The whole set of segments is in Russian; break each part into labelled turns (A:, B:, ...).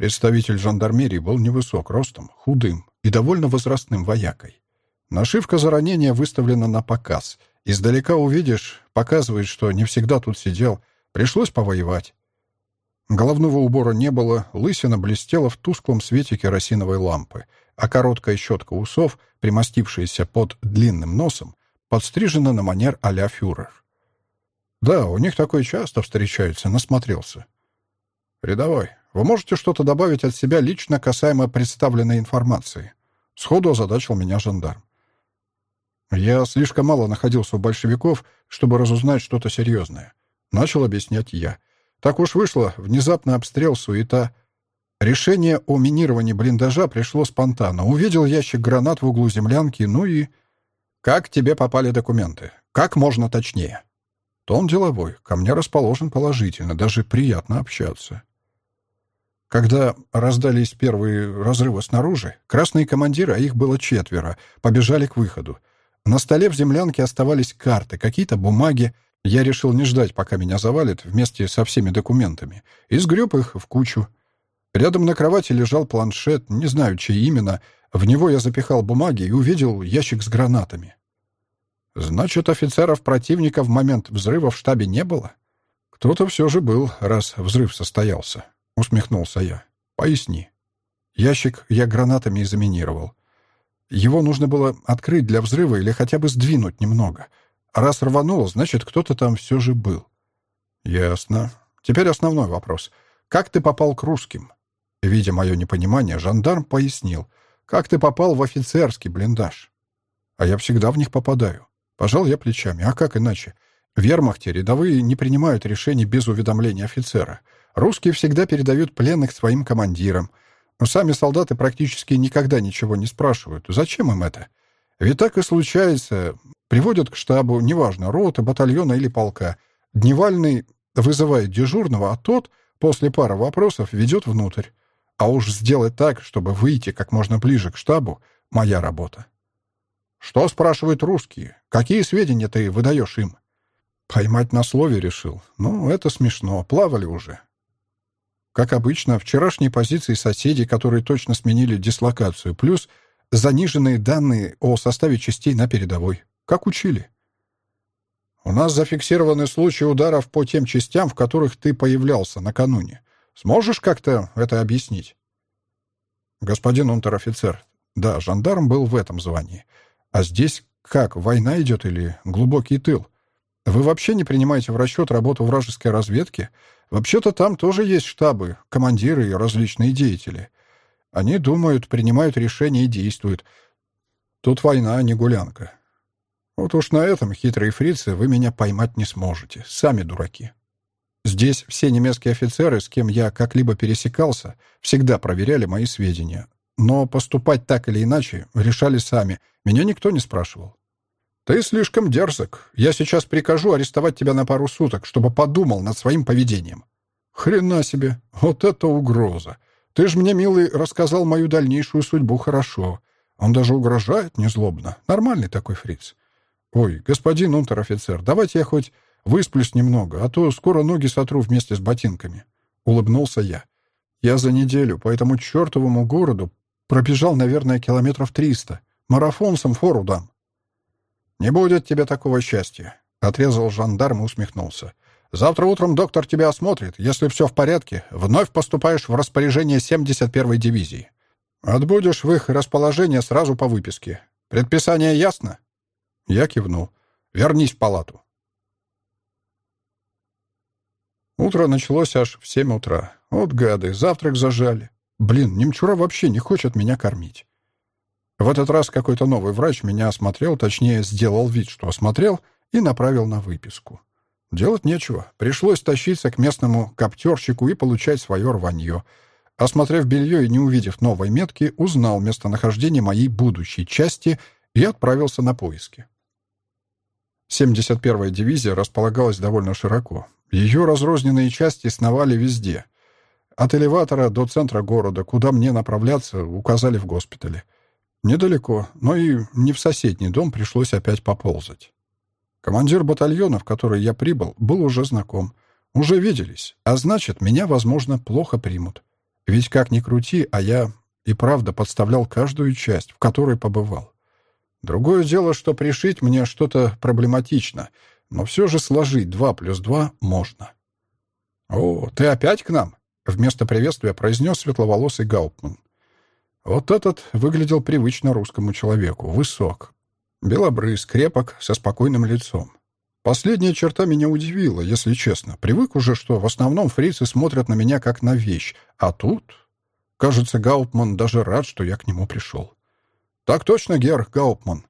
A: Представитель жандармерии был невысок ростом, худым и довольно возрастным воякой. Нашивка за ранение выставлена на показ. Издалека увидишь, показывает, что не всегда тут сидел. Пришлось повоевать. Головного убора не было, лысина блестела в тусклом свете керосиновой лампы, а короткая щетка усов, примостившаяся под длинным носом, подстрижена на манер а-ля фюрер. Да, у них такое часто встречается, насмотрелся. Рядовой, вы можете что-то добавить от себя лично касаемо представленной информации? Сходу озадачил меня жандарм. Я слишком мало находился у большевиков, чтобы разузнать что-то серьезное. Начал объяснять я. Так уж вышло, внезапный обстрел, суета. Решение о минировании блиндажа пришло спонтанно. Увидел ящик гранат в углу землянки, ну и... «Как тебе попали документы? Как можно точнее?» Тон деловой, ко мне расположен положительно, даже приятно общаться. Когда раздались первые разрывы снаружи, красные командиры, а их было четверо, побежали к выходу. На столе в землянке оставались карты, какие-то бумаги, я решил не ждать, пока меня завалит вместе со всеми документами, и сгреб их в кучу. Рядом на кровати лежал планшет, не знаю, чей именно. В него я запихал бумаги и увидел ящик с гранатами. Значит, офицеров противника в момент взрыва в штабе не было? Кто-то все же был, раз взрыв состоялся. Усмехнулся я. Поясни. Ящик я гранатами заминировал. Его нужно было открыть для взрыва или хотя бы сдвинуть немного — Раз рвануло, значит, кто-то там все же был. Ясно. Теперь основной вопрос. Как ты попал к русским? Видя мое непонимание, жандарм пояснил. Как ты попал в офицерский блиндаж? А я всегда в них попадаю. Пожал я плечами. А как иначе? В вермахте рядовые не принимают решений без уведомления офицера. Русские всегда передают пленных своим командирам. Но сами солдаты практически никогда ничего не спрашивают. Зачем им это? Ведь так и случается. Приводят к штабу, неважно, рота, батальона или полка. Дневальный вызывает дежурного, а тот после пары вопросов ведет внутрь. А уж сделать так, чтобы выйти как можно ближе к штабу, моя работа. Что спрашивают русские? Какие сведения ты выдаешь им? Поймать на слове решил. Ну, это смешно. Плавали уже. Как обычно, вчерашние позиции соседей, которые точно сменили дислокацию, плюс заниженные данные о составе частей на передовой. Как учили? У нас зафиксированы случаи ударов по тем частям, в которых ты появлялся накануне. Сможешь как-то это объяснить? Господин унтер-офицер, да, жандарм был в этом звании. А здесь как, война идет или глубокий тыл? Вы вообще не принимаете в расчет работу вражеской разведки? Вообще-то там тоже есть штабы, командиры и различные деятели. Они думают, принимают решения и действуют. Тут война, а не гулянка. Вот уж на этом, хитрые фрицы, вы меня поймать не сможете. Сами дураки. Здесь все немецкие офицеры, с кем я как-либо пересекался, всегда проверяли мои сведения. Но поступать так или иначе решали сами. Меня никто не спрашивал. «Ты слишком дерзок. Я сейчас прикажу арестовать тебя на пару суток, чтобы подумал над своим поведением». «Хрена себе! Вот это угроза! Ты ж мне, милый, рассказал мою дальнейшую судьбу хорошо. Он даже угрожает незлобно. Нормальный такой фриц. «Ой, господин унтер-офицер, давайте я хоть высплюсь немного, а то скоро ноги сотру вместе с ботинками». Улыбнулся я. Я за неделю по этому чертовому городу пробежал, наверное, километров триста. Марафонцам фору дам. «Не будет тебе такого счастья», — отрезал жандарм и усмехнулся. «Завтра утром доктор тебя осмотрит. Если все в порядке, вновь поступаешь в распоряжение 71-й дивизии. Отбудешь в их расположение сразу по выписке. Предписание ясно?» Я кивнул. «Вернись в палату». Утро началось аж в семь утра. Вот гады, завтрак зажали. Блин, немчура вообще не хочет меня кормить. В этот раз какой-то новый врач меня осмотрел, точнее, сделал вид, что осмотрел, и направил на выписку. Делать нечего. Пришлось тащиться к местному коптерщику и получать свое рванье. Осмотрев белье и не увидев новой метки, узнал местонахождение моей будущей части и отправился на поиски. 71-я дивизия располагалась довольно широко. Ее разрозненные части сновали везде. От элеватора до центра города, куда мне направляться, указали в госпитале. Недалеко, но и не в соседний дом пришлось опять поползать. Командир батальона, в который я прибыл, был уже знаком. Уже виделись, а значит, меня, возможно, плохо примут. Ведь как ни крути, а я и правда подставлял каждую часть, в которой побывал. Другое дело, что пришить мне что-то проблематично, но все же сложить два плюс два можно. «О, ты опять к нам?» — вместо приветствия произнес светловолосый Гауптман. Вот этот выглядел привычно русскому человеку. Высок, белобрыз, крепок, со спокойным лицом. Последняя черта меня удивила, если честно. Привык уже, что в основном фрицы смотрят на меня как на вещь, а тут... Кажется, Гауптман даже рад, что я к нему пришел. «Так точно, Герр Гауптман.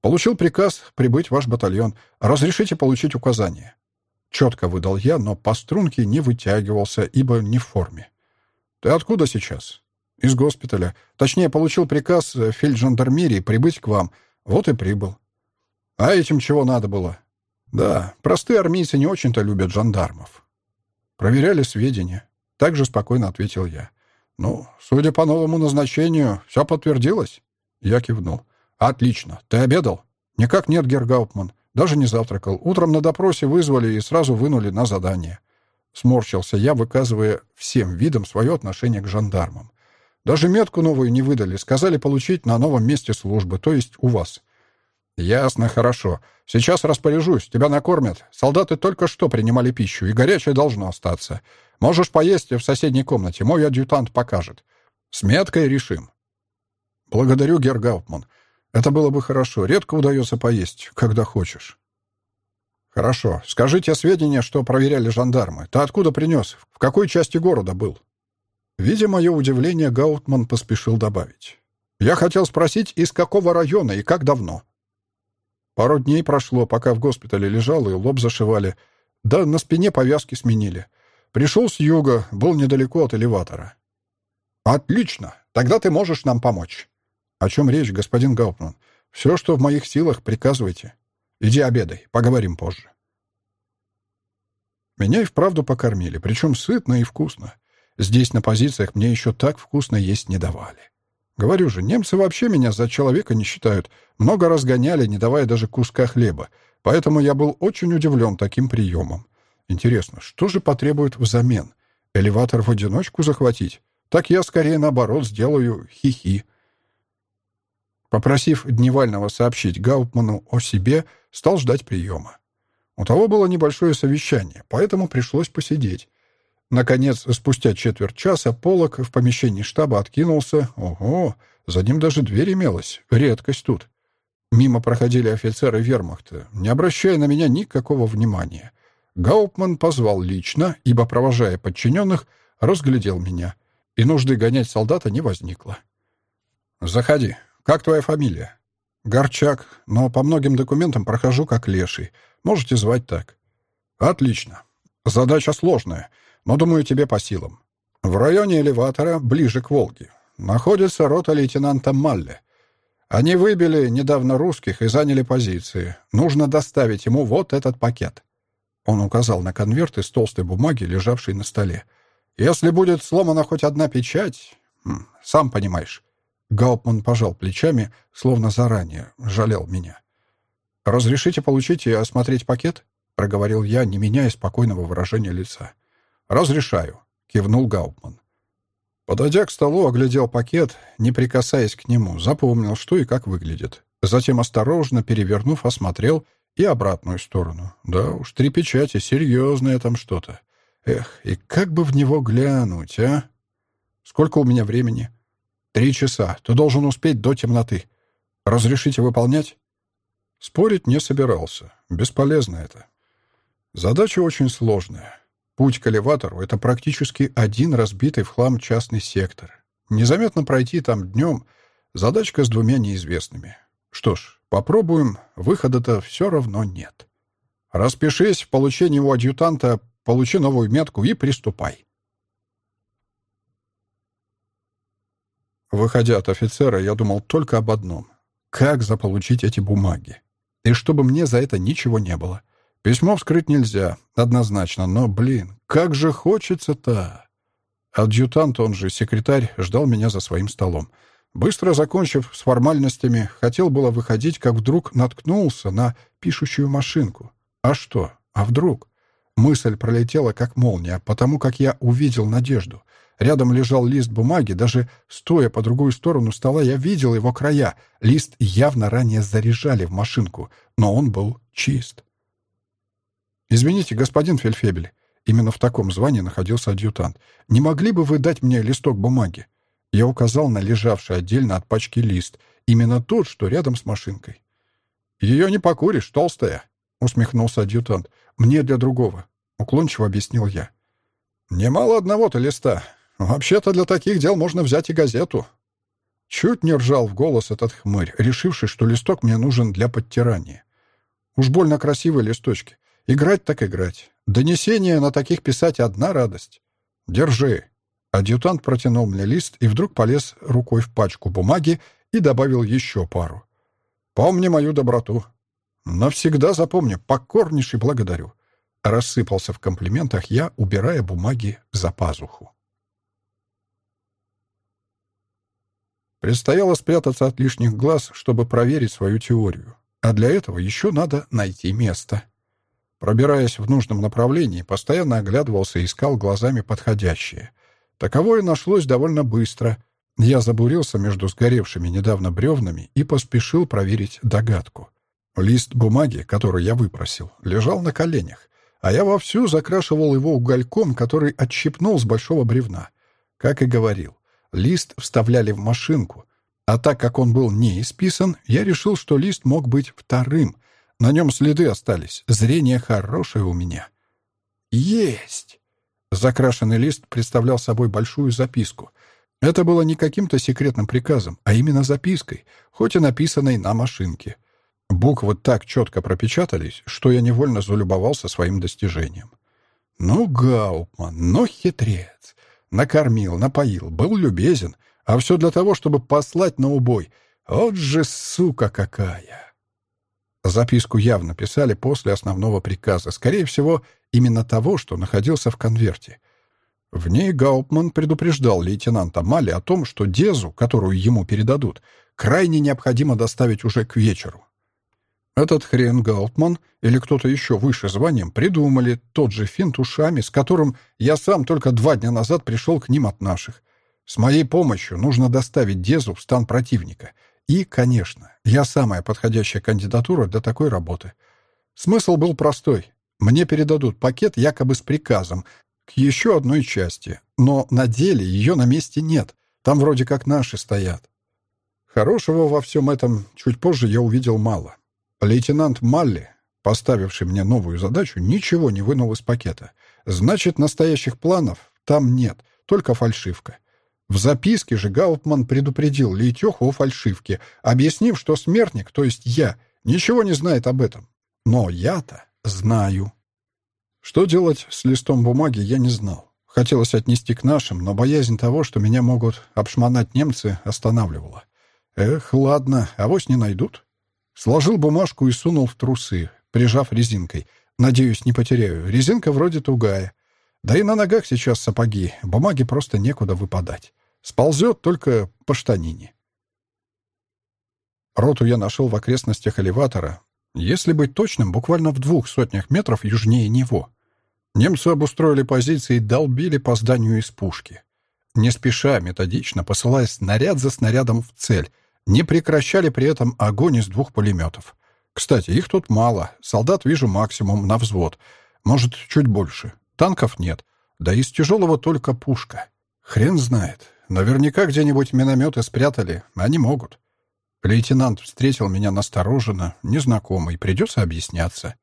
A: Получил приказ прибыть в ваш батальон. Разрешите получить указания». Четко выдал я, но по струнке не вытягивался, ибо не в форме. «Ты откуда сейчас?» «Из госпиталя. Точнее, получил приказ фельджандармерии прибыть к вам. Вот и прибыл». «А этим чего надо было?» «Да, простые армейцы не очень-то любят жандармов». «Проверяли сведения». Так же спокойно ответил я. «Ну, судя по новому назначению, все подтвердилось?» Я кивнул. «Отлично. Ты обедал?» «Никак нет, Гергаупман. Даже не завтракал. Утром на допросе вызвали и сразу вынули на задание». Сморщился я, выказывая всем видом свое отношение к жандармам. «Даже метку новую не выдали. Сказали получить на новом месте службы, то есть у вас». «Ясно, хорошо. Сейчас распоряжусь. Тебя накормят. Солдаты только что принимали пищу, и горячее должно остаться. Можешь поесть в соседней комнате. Мой адъютант покажет. С меткой решим». «Благодарю, Гергаутман. Это было бы хорошо. Редко удается поесть, когда хочешь». «Хорошо. Скажите сведения, что проверяли жандармы. Ты откуда принес? В какой части города был?» Видя мое удивление, Гаутман поспешил добавить. «Я хотел спросить, из какого района и как давно?» Пару дней прошло, пока в госпитале лежал и лоб зашивали. Да на спине повязки сменили. Пришел с юга, был недалеко от элеватора. «Отлично! Тогда ты можешь нам помочь». «О чем речь, господин Гауптман? Все, что в моих силах, приказывайте. Иди обедай, поговорим позже». Меня и вправду покормили, причем сытно и вкусно. Здесь на позициях мне еще так вкусно есть не давали. Говорю же, немцы вообще меня за человека не считают. Много разгоняли, не давая даже куска хлеба. Поэтому я был очень удивлен таким приемом. Интересно, что же потребует взамен? Элеватор в одиночку захватить? Так я скорее наоборот сделаю хихи. -хи. Попросив Дневального сообщить Гауптману о себе, стал ждать приема. У того было небольшое совещание, поэтому пришлось посидеть. Наконец, спустя четверть часа, полок в помещении штаба откинулся. Ого, за ним даже дверь имелась. Редкость тут. Мимо проходили офицеры вермахта, не обращая на меня никакого внимания. Гауптман позвал лично, ибо, провожая подчиненных, разглядел меня. И нужды гонять солдата не возникло. «Заходи», «Как твоя фамилия?» «Горчак, но по многим документам прохожу как леший. Можете звать так». «Отлично. Задача сложная, но, думаю, тебе по силам. В районе элеватора, ближе к Волге, находится рота лейтенанта Малле. Они выбили недавно русских и заняли позиции. Нужно доставить ему вот этот пакет». Он указал на конверт из толстой бумаги, лежавшей на столе. «Если будет сломана хоть одна печать, сам понимаешь, Гауптман пожал плечами, словно заранее жалел меня. «Разрешите получить и осмотреть пакет?» — проговорил я, не меняя спокойного выражения лица. «Разрешаю», — кивнул Гауптман. Подойдя к столу, оглядел пакет, не прикасаясь к нему, запомнил, что и как выглядит. Затем, осторожно перевернув, осмотрел и обратную сторону. Да уж, три печати, серьезное там что-то. Эх, и как бы в него глянуть, а? Сколько у меня времени? «Три часа. Ты должен успеть до темноты. Разрешите выполнять?» Спорить не собирался. Бесполезно это. Задача очень сложная. Путь к элеватору — это практически один разбитый в хлам частный сектор. Незаметно пройти там днем — задачка с двумя неизвестными. Что ж, попробуем. Выхода-то все равно нет. Распишись в получении у адъютанта, получи новую метку и приступай. Выходя от офицера, я думал только об одном. Как заполучить эти бумаги? И чтобы мне за это ничего не было. Письмо вскрыть нельзя, однозначно, но, блин, как же хочется-то! Адъютант, он же секретарь, ждал меня за своим столом. Быстро закончив с формальностями, хотел было выходить, как вдруг наткнулся на пишущую машинку. А что? А вдруг? Мысль пролетела как молния, потому как я увидел надежду. Рядом лежал лист бумаги, даже стоя по другую сторону стола, я видел его края. Лист явно ранее заряжали в машинку, но он был чист. «Извините, господин Фельфебель», именно в таком звании находился адъютант, «не могли бы вы дать мне листок бумаги?» Я указал на лежавший отдельно от пачки лист, именно тот, что рядом с машинкой. «Ее не покуришь, толстая», — усмехнулся адъютант. «Мне для другого», — уклончиво объяснил я. «Немало одного-то листа. Вообще-то для таких дел можно взять и газету». Чуть не ржал в голос этот хмырь, решивший, что листок мне нужен для подтирания. Уж больно красивые листочки. Играть так играть. Донесение на таких писать одна радость. Держи. Адъютант протянул мне лист и вдруг полез рукой в пачку бумаги и добавил еще пару. Помни мою доброту. Навсегда запомни, покорнейший благодарю. Рассыпался в комплиментах я, убирая бумаги за пазуху. Предстояло спрятаться от лишних глаз, чтобы проверить свою теорию. А для этого еще надо найти место. Пробираясь в нужном направлении, постоянно оглядывался и искал глазами подходящее. Таковое нашлось довольно быстро. Я забурился между сгоревшими недавно бревнами и поспешил проверить догадку. Лист бумаги, который я выпросил, лежал на коленях, а я вовсю закрашивал его угольком, который отщипнул с большого бревна. Как и говорил, лист вставляли в машинку, а так как он был не исписан, я решил, что лист мог быть вторым. На нем следы остались, зрение хорошее у меня. Есть! Закрашенный лист представлял собой большую записку. Это было не каким-то секретным приказом, а именно запиской, хоть и написанной на машинке. Буквы так четко пропечатались, что я невольно залюбовался своим достижением. Ну, Гаупман, ну, хитрец. Накормил, напоил, был любезен, а все для того, чтобы послать на убой. Вот же сука какая! Записку явно писали после основного приказа, скорее всего, именно того, что находился в конверте. В ней Гауптман предупреждал лейтенанта Мали о том, что Дезу, которую ему передадут, крайне необходимо доставить уже к вечеру. Этот хрен Гауптман или кто-то еще выше званием придумали тот же финт ушами, с которым я сам только два дня назад пришел к ним от наших. С моей помощью нужно доставить Дезу в стан противника. И, конечно, я самая подходящая кандидатура для такой работы. Смысл был простой. Мне передадут пакет якобы с приказом к еще одной части, но на деле ее на месте нет. Там вроде как наши стоят. Хорошего во всем этом чуть позже я увидел мало. Лейтенант Малли, поставивший мне новую задачу, ничего не вынул из пакета. Значит, настоящих планов там нет, только фальшивка. В записке же Гауптман предупредил Лейтеху о фальшивке, объяснив, что смертник, то есть я, ничего не знает об этом. Но я-то знаю. Что делать с листом бумаги, я не знал. Хотелось отнести к нашим, но боязнь того, что меня могут обшмонать немцы, останавливала. Эх, ладно, авось не найдут. Сложил бумажку и сунул в трусы, прижав резинкой. Надеюсь, не потеряю. Резинка вроде тугая. Да и на ногах сейчас сапоги, бумаги просто некуда выпадать. Сползет только по штанине. Роту я нашел в окрестностях элеватора. Если быть точным, буквально в двух сотнях метров южнее него. Немцы обустроили позиции и долбили по зданию из пушки. Не спеша, методично, посылая снаряд за снарядом в цель, не прекращали при этом огонь из двух пулеметов. Кстати, их тут мало. Солдат вижу максимум на взвод. Может, чуть больше. Танков нет. Да из тяжелого только пушка. Хрен знает. Наверняка где-нибудь минометы спрятали. Они могут. Лейтенант встретил меня настороженно, незнакомый. Придется объясняться.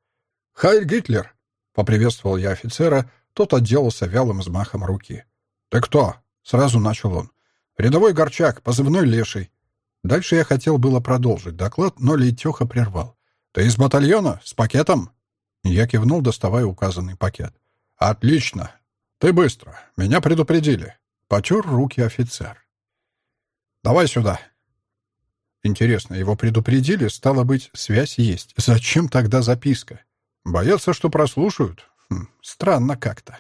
A: «Хайль Гитлер!» — поприветствовал я офицера. Тот отделался вялым взмахом руки. «Ты кто?» — сразу начал он. «Рядовой Горчак, позывной Леший». Дальше я хотел было продолжить доклад, но Лейтеха прервал. «Ты из батальона? С пакетом?» Я кивнул, доставая указанный пакет. «Отлично. Ты быстро. Меня предупредили. Потер руки офицер. «Давай сюда». Интересно, его предупредили, стало быть, связь есть. Зачем тогда записка? Боятся, что прослушают? Хм, странно как-то.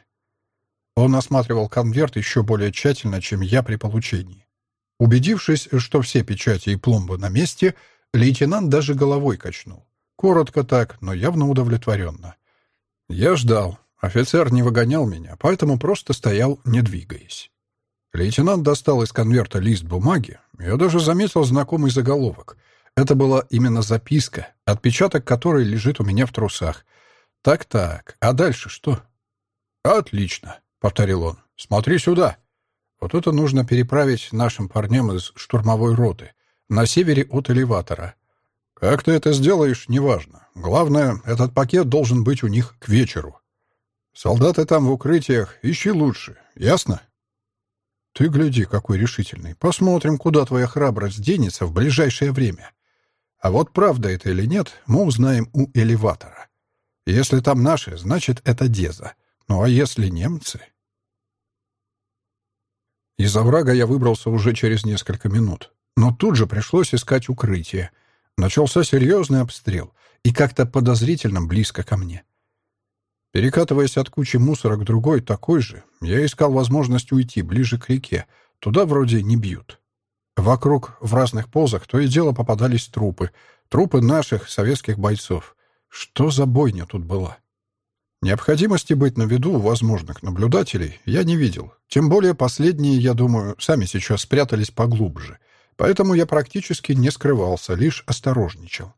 A: Он осматривал конверт еще более тщательно, чем я при получении. Убедившись, что все печати и пломбы на месте, лейтенант даже головой качнул. Коротко так, но явно удовлетворенно. Я ждал. Офицер не выгонял меня, поэтому просто стоял, не двигаясь. Лейтенант достал из конверта лист бумаги. Я даже заметил знакомый заголовок. Это была именно записка, отпечаток которой лежит у меня в трусах. Так-так, а дальше что? «Отлично», — повторил он. «Смотри сюда». Вот это нужно переправить нашим парням из штурмовой роты на севере от элеватора. Как ты это сделаешь, неважно. Главное, этот пакет должен быть у них к вечеру. Солдаты там в укрытиях, ищи лучше. Ясно? Ты гляди, какой решительный. Посмотрим, куда твоя храбрость денется в ближайшее время. А вот правда это или нет, мы узнаем у элеватора. Если там наши, значит, это Деза. Ну а если немцы? Из оврага я выбрался уже через несколько минут. Но тут же пришлось искать укрытие. Начался серьезный обстрел, и как-то подозрительно близко ко мне. Перекатываясь от кучи мусора к другой, такой же, я искал возможность уйти ближе к реке. Туда вроде не бьют. Вокруг в разных позах то и дело попадались трупы. Трупы наших советских бойцов. Что за бойня тут была? Необходимости быть на виду у возможных наблюдателей я не видел. Тем более последние, я думаю, сами сейчас спрятались поглубже. Поэтому я практически не скрывался, лишь осторожничал.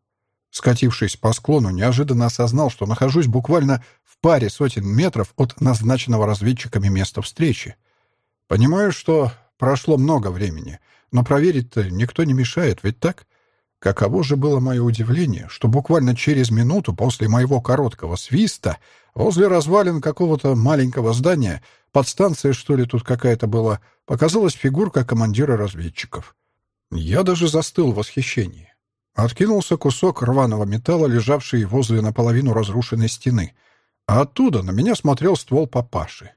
A: Скатившись по склону, неожиданно осознал, что нахожусь буквально в паре сотен метров от назначенного разведчиками места встречи. Понимаю, что прошло много времени, но проверить-то никто не мешает, ведь так? Каково же было мое удивление, что буквально через минуту после моего короткого свиста возле развалин какого-то маленького здания, подстанция, что ли, тут какая-то была, показалась фигурка командира разведчиков. Я даже застыл в восхищении. Откинулся кусок рваного металла, лежавший возле наполовину разрушенной стены, а оттуда на меня смотрел ствол папаши.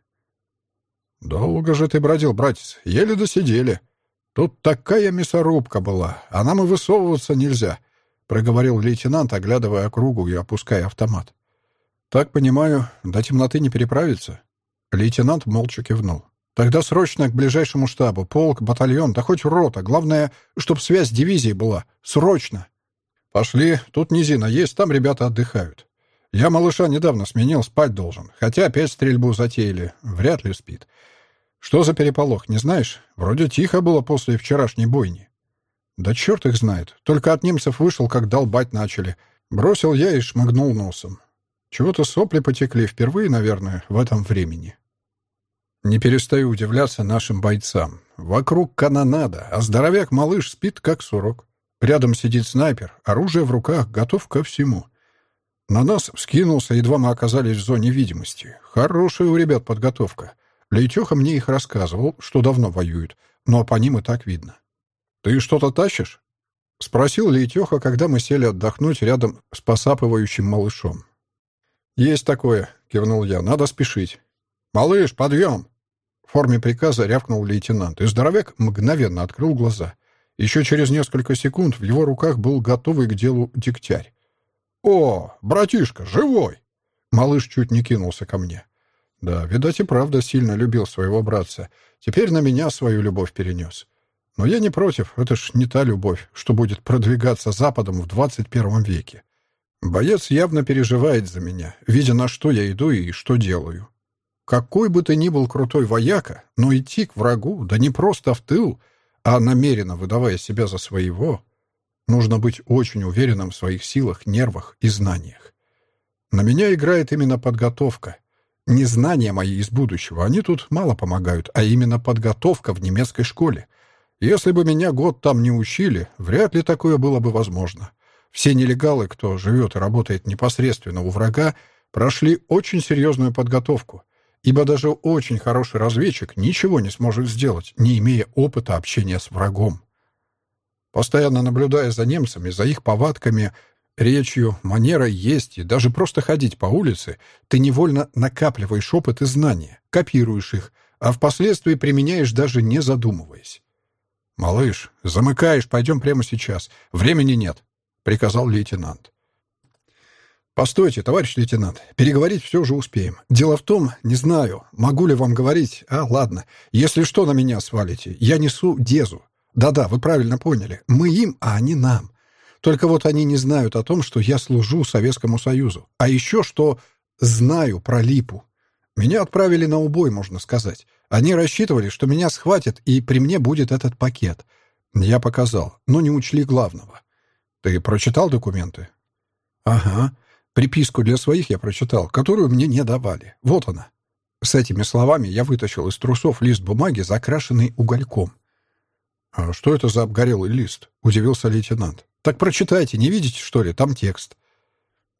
A: «Долго же ты бродил, братец, еле досидели», «Тут такая мясорубка была, а нам и высовываться нельзя», — проговорил лейтенант, оглядывая округу и опуская автомат. «Так понимаю, до темноты не переправиться?» Лейтенант молча кивнул. «Тогда срочно к ближайшему штабу. Полк, батальон, да хоть рота. Главное, чтоб связь дивизии была. Срочно!» «Пошли. Тут низина есть, там ребята отдыхают. Я малыша недавно сменил, спать должен. Хотя опять стрельбу затеяли. Вряд ли спит. Что за переполох, не знаешь? Вроде тихо было после вчерашней бойни. Да черт их знает. Только от немцев вышел, как долбать начали. Бросил я и шмыгнул носом. Чего-то сопли потекли впервые, наверное, в этом времени. Не перестаю удивляться нашим бойцам. Вокруг канонада, а здоровяк-малыш спит, как сурок. Рядом сидит снайпер, оружие в руках, готов ко всему. На нас вскинулся, едва мы оказались в зоне видимости. Хорошая у ребят подготовка. Лейтеха мне их рассказывал, что давно воюют, но по ним и так видно. «Ты что-то тащишь?» — спросил Лейтеха, когда мы сели отдохнуть рядом с посапывающим малышом. «Есть такое», — кивнул я, — «надо спешить». «Малыш, подъем!» В форме приказа рявкнул лейтенант, и здоровяк мгновенно открыл глаза. Еще через несколько секунд в его руках был готовый к делу дегтярь. «О, братишка, живой!» Малыш чуть не кинулся ко мне. Да, видать и правда сильно любил своего братца. Теперь на меня свою любовь перенес. Но я не против, это ж не та любовь, что будет продвигаться Западом в 21 веке. Боец явно переживает за меня, видя, на что я иду и что делаю. Какой бы ты ни был крутой вояка, но идти к врагу, да не просто в тыл, а намеренно выдавая себя за своего, нужно быть очень уверенным в своих силах, нервах и знаниях. На меня играет именно подготовка — не знания мои из будущего, они тут мало помогают, а именно подготовка в немецкой школе. Если бы меня год там не учили, вряд ли такое было бы возможно. Все нелегалы, кто живет и работает непосредственно у врага, прошли очень серьезную подготовку, ибо даже очень хороший разведчик ничего не сможет сделать, не имея опыта общения с врагом. Постоянно наблюдая за немцами, за их повадками, Речью, манерой есть и даже просто ходить по улице, ты невольно накапливаешь опыт и знания, копируешь их, а впоследствии применяешь даже не задумываясь. «Малыш, замыкаешь, пойдем прямо сейчас. Времени нет», — приказал лейтенант. «Постойте, товарищ лейтенант, переговорить все же успеем. Дело в том, не знаю, могу ли вам говорить. А, ладно, если что на меня свалите, я несу Дезу. Да-да, вы правильно поняли. Мы им, а они нам. Только вот они не знают о том, что я служу Советскому Союзу. А еще что знаю про Липу. Меня отправили на убой, можно сказать. Они рассчитывали, что меня схватят, и при мне будет этот пакет. Я показал, но не учли главного. Ты прочитал документы? Ага. Приписку для своих я прочитал, которую мне не давали. Вот она. С этими словами я вытащил из трусов лист бумаги, закрашенный угольком. «А что это за обгорелый лист?» — удивился лейтенант. «Так прочитайте, не видите, что ли? Там текст».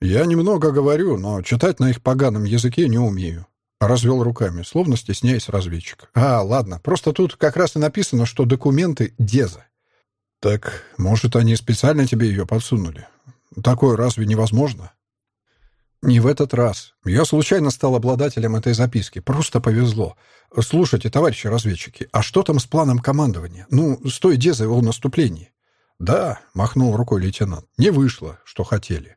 A: «Я немного говорю, но читать на их поганом языке не умею». Развел руками, словно стесняясь разведчик. «А, ладно, просто тут как раз и написано, что документы Деза». «Так, может, они специально тебе ее подсунули? Такое разве невозможно?» «Не в этот раз. Я случайно стал обладателем этой записки. Просто повезло. Слушайте, товарищи разведчики, а что там с планом командования? Ну, с той Дезой о наступлении?» «Да», — махнул рукой лейтенант, — «не вышло, что хотели.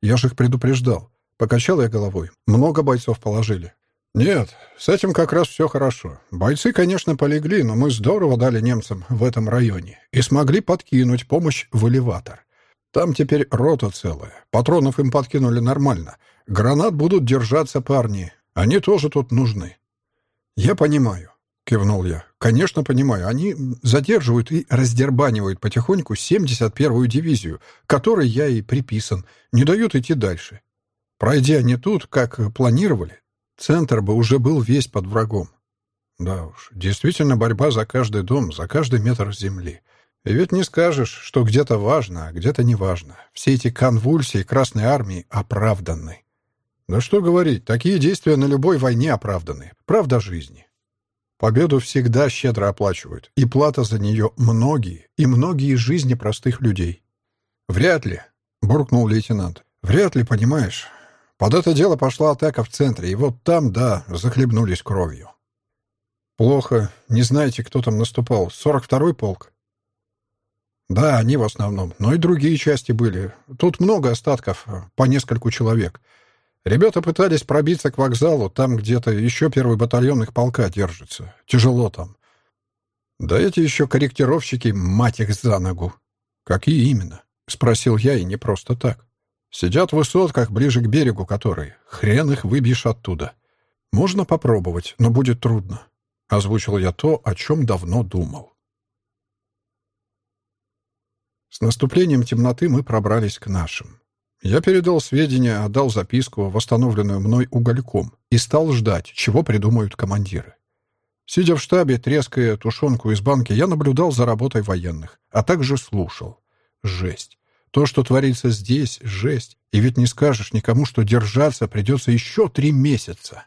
A: Я же их предупреждал. Покачал я головой. Много бойцов положили. «Нет, с этим как раз все хорошо. Бойцы, конечно, полегли, но мы здорово дали немцам в этом районе и смогли подкинуть помощь в элеватор. Там теперь рота целая. Патронов им подкинули нормально. Гранат будут держаться парни. Они тоже тут нужны». «Я понимаю», — кивнул я. «Конечно, понимаю. Они задерживают и раздербанивают потихоньку 71-ю дивизию, которой я и приписан, не дают идти дальше. Пройдя они тут, как планировали, Центр бы уже был весь под врагом. Да уж, действительно борьба за каждый дом, за каждый метр земли. И ведь не скажешь, что где-то важно, а где-то не важно. Все эти конвульсии Красной Армии оправданы. Да что говорить, такие действия на любой войне оправданы. Правда жизни. Победу всегда щедро оплачивают, и плата за нее многие, и многие жизни простых людей. «Вряд ли», — буркнул лейтенант. «Вряд ли, понимаешь. Под это дело пошла атака в центре, и вот там, да, захлебнулись кровью. Плохо. Не знаете, кто там наступал? 42-й полк? Да, они в основном, но и другие части были. Тут много остатков, по нескольку человек. Ребята пытались пробиться к вокзалу, там где-то еще первый батальон их полка держится. Тяжело там. Да эти еще корректировщики, мать их за ногу. Какие именно? Спросил я, и не просто так. Сидят в высотках, ближе к берегу которой. Хрен их выбьешь оттуда. Можно попробовать, но будет трудно. Озвучил я то, о чем давно думал. С наступлением темноты мы пробрались к нашим. Я передал сведения, отдал записку, восстановленную мной угольком, и стал ждать, чего придумают командиры. Сидя в штабе, треская тушенку из банки, я наблюдал за работой военных, а также слушал. Жесть. То, что творится здесь, жесть. И ведь не скажешь никому, что держаться придется еще три месяца.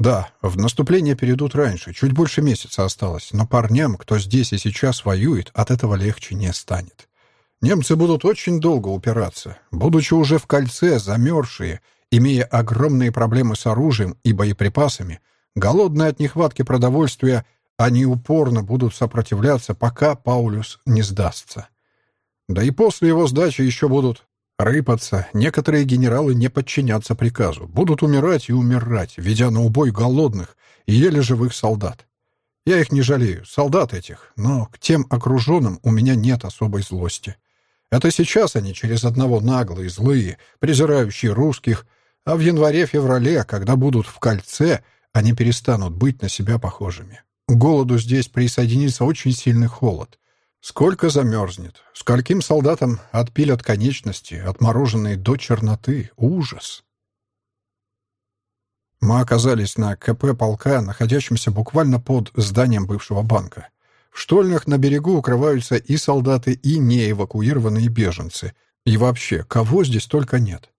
A: Да, в наступление перейдут раньше, чуть больше месяца осталось, но парням, кто здесь и сейчас воюет, от этого легче не станет. Немцы будут очень долго упираться, будучи уже в кольце, замерзшие, имея огромные проблемы с оружием и боеприпасами, голодные от нехватки продовольствия, они упорно будут сопротивляться, пока Паулюс не сдастся. Да и после его сдачи еще будут рыпаться. Некоторые генералы не подчинятся приказу, будут умирать и умирать, ведя на убой голодных и еле живых солдат. Я их не жалею, солдат этих, но к тем окруженным у меня нет особой злости. Это сейчас они через одного наглые, злые, презирающие русских, а в январе-феврале, когда будут в кольце, они перестанут быть на себя похожими. К голоду здесь присоединится очень сильный холод. Сколько замерзнет, скольким солдатам отпилят конечности, отмороженные до черноты. Ужас! Мы оказались на КП полка, находящемся буквально под зданием бывшего банка. В штольнях на берегу укрываются и солдаты, и неэвакуированные беженцы. И вообще, кого здесь только нет.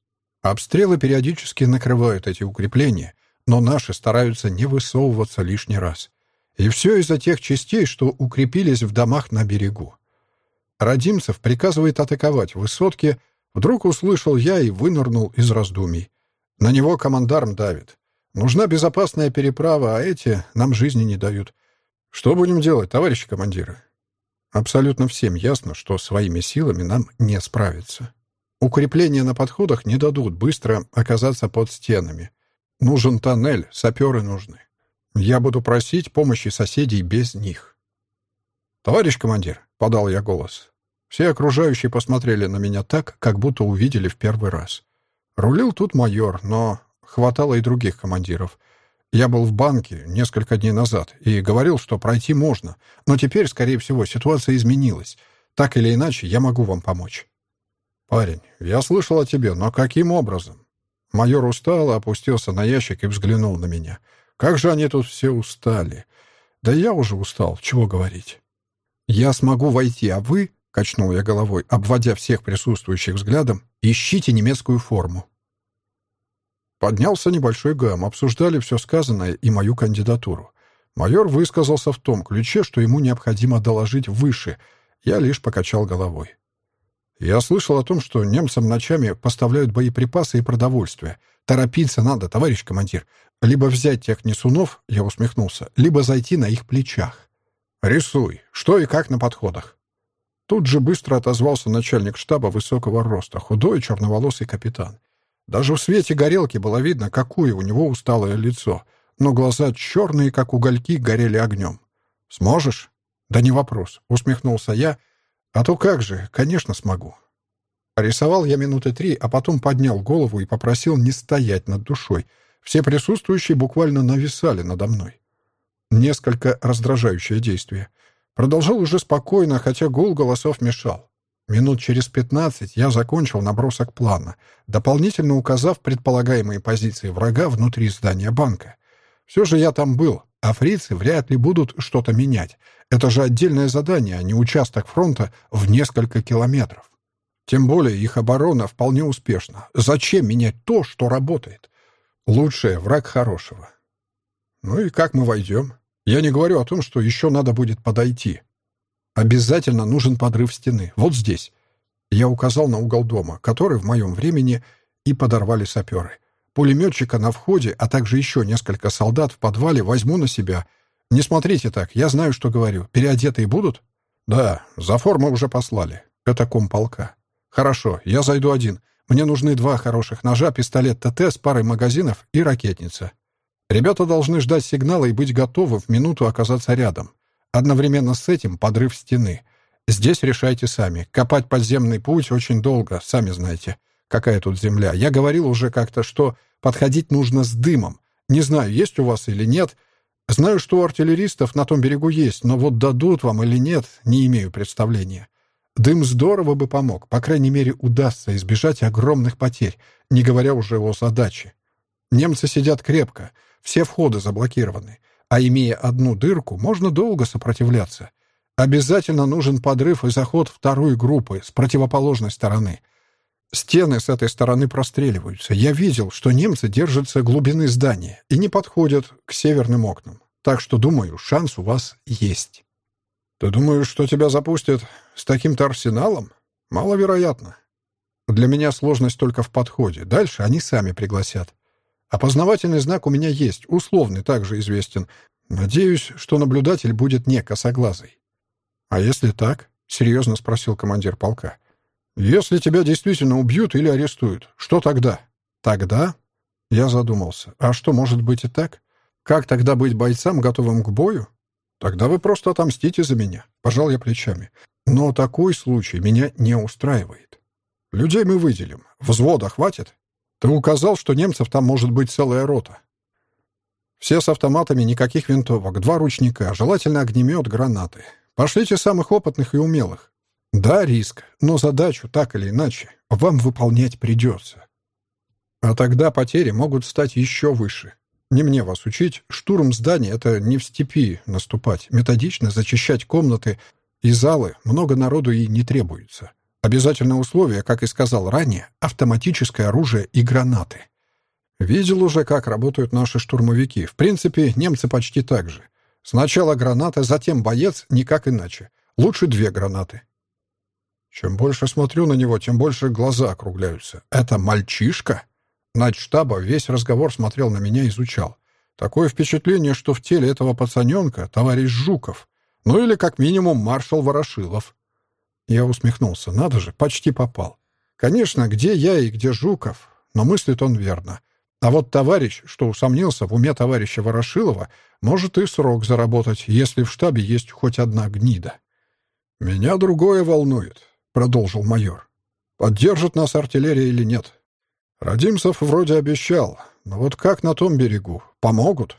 A: Обстрелы периодически накрывают эти укрепления, но наши стараются не высовываться лишний раз. И все из-за тех частей, что укрепились в домах на берегу. Родимцев приказывает атаковать высотки. Вдруг услышал я и вынырнул из раздумий. На него командарм давит. Нужна безопасная переправа, а эти нам жизни не дают. Что будем делать, товарищи командиры? Абсолютно всем ясно, что своими силами нам не справиться. Укрепления на подходах не дадут быстро оказаться под стенами. Нужен тоннель, саперы нужны. Я буду просить помощи соседей без них. «Товарищ командир», — подал я голос. Все окружающие посмотрели на меня так, как будто увидели в первый раз. Рулил тут майор, но хватало и других командиров. Я был в банке несколько дней назад и говорил, что пройти можно, но теперь, скорее всего, ситуация изменилась. Так или иначе, я могу вам помочь». «Парень, я слышал о тебе, но каким образом?» Майор устал, опустился на ящик и взглянул на меня. «Как же они тут все устали!» «Да я уже устал, чего говорить?» «Я смогу войти, а вы...» — качнул я головой, обводя всех присутствующих взглядом. «Ищите немецкую форму». Поднялся небольшой гам, обсуждали все сказанное и мою кандидатуру. Майор высказался в том ключе, что ему необходимо доложить выше. Я лишь покачал головой. Я слышал о том, что немцам ночами поставляют боеприпасы и продовольствие. Торопиться надо, товарищ командир. Либо взять тех несунов, я усмехнулся, либо зайти на их плечах. Рисуй, что и как на подходах. Тут же быстро отозвался начальник штаба высокого роста, худой черноволосый капитан. Даже в свете горелки было видно, какое у него усталое лицо, но глаза черные, как угольки, горели огнем. «Сможешь?» «Да не вопрос», — усмехнулся я. «А то как же, конечно, смогу». Рисовал я минуты три, а потом поднял голову и попросил не стоять над душой. Все присутствующие буквально нависали надо мной. Несколько раздражающее действие. Продолжал уже спокойно, хотя гул голосов мешал. Минут через пятнадцать я закончил набросок плана, дополнительно указав предполагаемые позиции врага внутри здания банка. Все же я там был, а фрицы вряд ли будут что-то менять. Это же отдельное задание, а не участок фронта в несколько километров. Тем более их оборона вполне успешна. Зачем менять то, что работает? Лучшее — враг хорошего. Ну и как мы войдем? Я не говорю о том, что еще надо будет подойти. Обязательно нужен подрыв стены. Вот здесь. Я указал на угол дома, который в моем времени и подорвали саперы. Пулеметчика на входе, а также еще несколько солдат в подвале возьму на себя. Не смотрите так, я знаю, что говорю. Переодетые будут? Да, за форму уже послали. Это комполка. Хорошо, я зайду один. Мне нужны два хороших ножа, пистолет ТТ с парой магазинов и ракетница. Ребята должны ждать сигнала и быть готовы в минуту оказаться рядом. Одновременно с этим подрыв стены. Здесь решайте сами. Копать подземный путь очень долго, сами знаете. Какая тут земля. Я говорил уже как-то, что подходить нужно с дымом. Не знаю, есть у вас или нет. Знаю, что у артиллеристов на том берегу есть, но вот дадут вам или нет, не имею представления. Дым здорово бы помог. По крайней мере, удастся избежать огромных потерь, не говоря уже о задаче. Немцы сидят крепко, все входы заблокированы. А имея одну дырку, можно долго сопротивляться. Обязательно нужен подрыв и заход второй группы с противоположной стороны. Стены с этой стороны простреливаются. Я видел, что немцы держатся глубины здания и не подходят к северным окнам. Так что, думаю, шанс у вас есть. Ты думаешь, что тебя запустят с таким-то арсеналом? Маловероятно. Для меня сложность только в подходе. Дальше они сами пригласят. Опознавательный знак у меня есть, условный также известен. Надеюсь, что наблюдатель будет не косоглазый. А если так? Серьезно спросил командир полка. Если тебя действительно убьют или арестуют, что тогда? Тогда? Я задумался. А что, может быть и так? Как тогда быть бойцам, готовым к бою? Тогда вы просто отомстите за меня. Пожал я плечами. Но такой случай меня не устраивает. Людей мы выделим. Взвода хватит? Ты указал, что немцев там может быть целая рота. Все с автоматами, никаких винтовок, два ручника, желательно огнемет, гранаты. Пошлите самых опытных и умелых. Да, риск, но задачу, так или иначе, вам выполнять придется. А тогда потери могут стать еще выше. Не мне вас учить, штурм здания — это не в степи наступать, методично зачищать комнаты и залы, много народу и не требуется. Обязательное условие, как и сказал ранее, автоматическое оружие и гранаты. Видел уже, как работают наши штурмовики. В принципе, немцы почти так же. Сначала граната, затем боец, никак иначе. Лучше две гранаты. Чем больше смотрю на него, тем больше глаза округляются. Это мальчишка? штаба весь разговор смотрел на меня изучал. Такое впечатление, что в теле этого пацаненка товарищ Жуков. Ну или как минимум маршал Ворошилов. Я усмехнулся. Надо же, почти попал. Конечно, где я и где Жуков, но мыслит он верно. А вот товарищ, что усомнился в уме товарища Ворошилова, может и срок заработать, если в штабе есть хоть одна гнида. «Меня другое волнует», — продолжил майор. «Поддержит нас артиллерия или нет? Родимцев вроде обещал. Но вот как на том берегу? Помогут?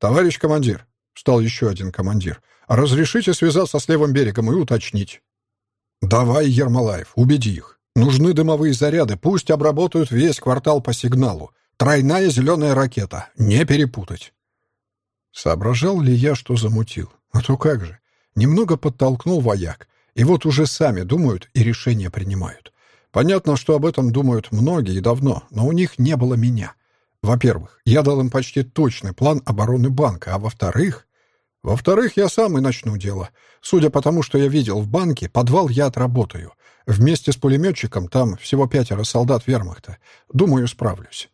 A: Товарищ командир, встал еще один командир, разрешите связаться с левым берегом и уточнить. Давай, Ермолаев, убеди их. Нужны дымовые заряды, пусть обработают весь квартал по сигналу. Тройная зеленая ракета, не перепутать. Соображал ли я, что замутил? А то как же. Немного подтолкнул вояк. И вот уже сами думают и решения принимают. Понятно, что об этом думают многие давно, но у них не было меня. Во-первых, я дал им почти точный план обороны банка, а во-вторых... Во-вторых, я сам и начну дело. Судя по тому, что я видел в банке, подвал я отработаю. Вместе с пулеметчиком там всего пятеро солдат вермахта. Думаю, справлюсь.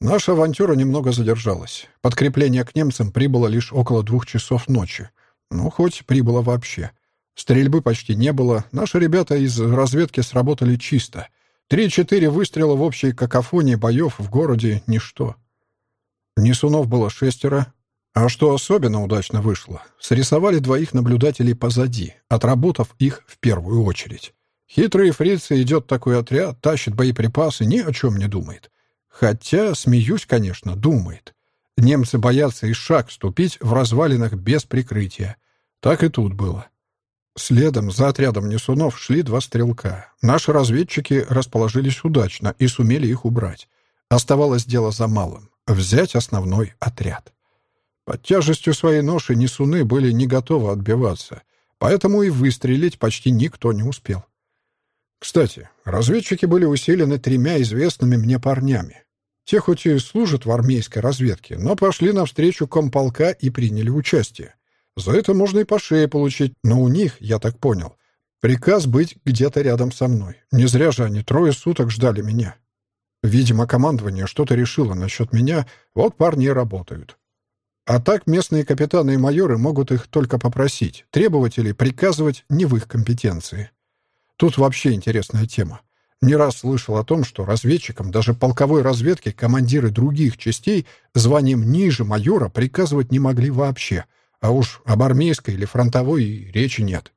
A: Наша авантюра немного задержалась. Подкрепление к немцам прибыло лишь около двух часов ночи. Ну, хоть прибыло вообще. Стрельбы почти не было. Наши ребята из разведки сработали чисто. Три-четыре выстрела в общей какофонии боев в городе — ничто. Несунов было шестеро. А что особенно удачно вышло, срисовали двоих наблюдателей позади, отработав их в первую очередь. Хитрые фрицы идет такой отряд, тащит боеприпасы, ни о чем не думает. Хотя, смеюсь, конечно, думает. Немцы боятся и шаг ступить в развалинах без прикрытия. Так и тут было. Следом за отрядом несунов шли два стрелка. Наши разведчики расположились удачно и сумели их убрать. Оставалось дело за малым — взять основной отряд. Под тяжестью своей ноши несуны были не готовы отбиваться, поэтому и выстрелить почти никто не успел. Кстати, разведчики были усилены тремя известными мне парнями. Те хоть и служат в армейской разведке, но пошли навстречу комполка и приняли участие. За это можно и по шее получить, но у них, я так понял, приказ быть где-то рядом со мной. Не зря же они трое суток ждали меня. Видимо, командование что-то решило насчет меня, вот парни и работают. А так местные капитаны и майоры могут их только попросить, требовать или приказывать не в их компетенции. Тут вообще интересная тема. Не раз слышал о том, что разведчикам даже полковой разведки командиры других частей званием ниже майора приказывать не могли вообще, а уж об армейской или фронтовой речи нет.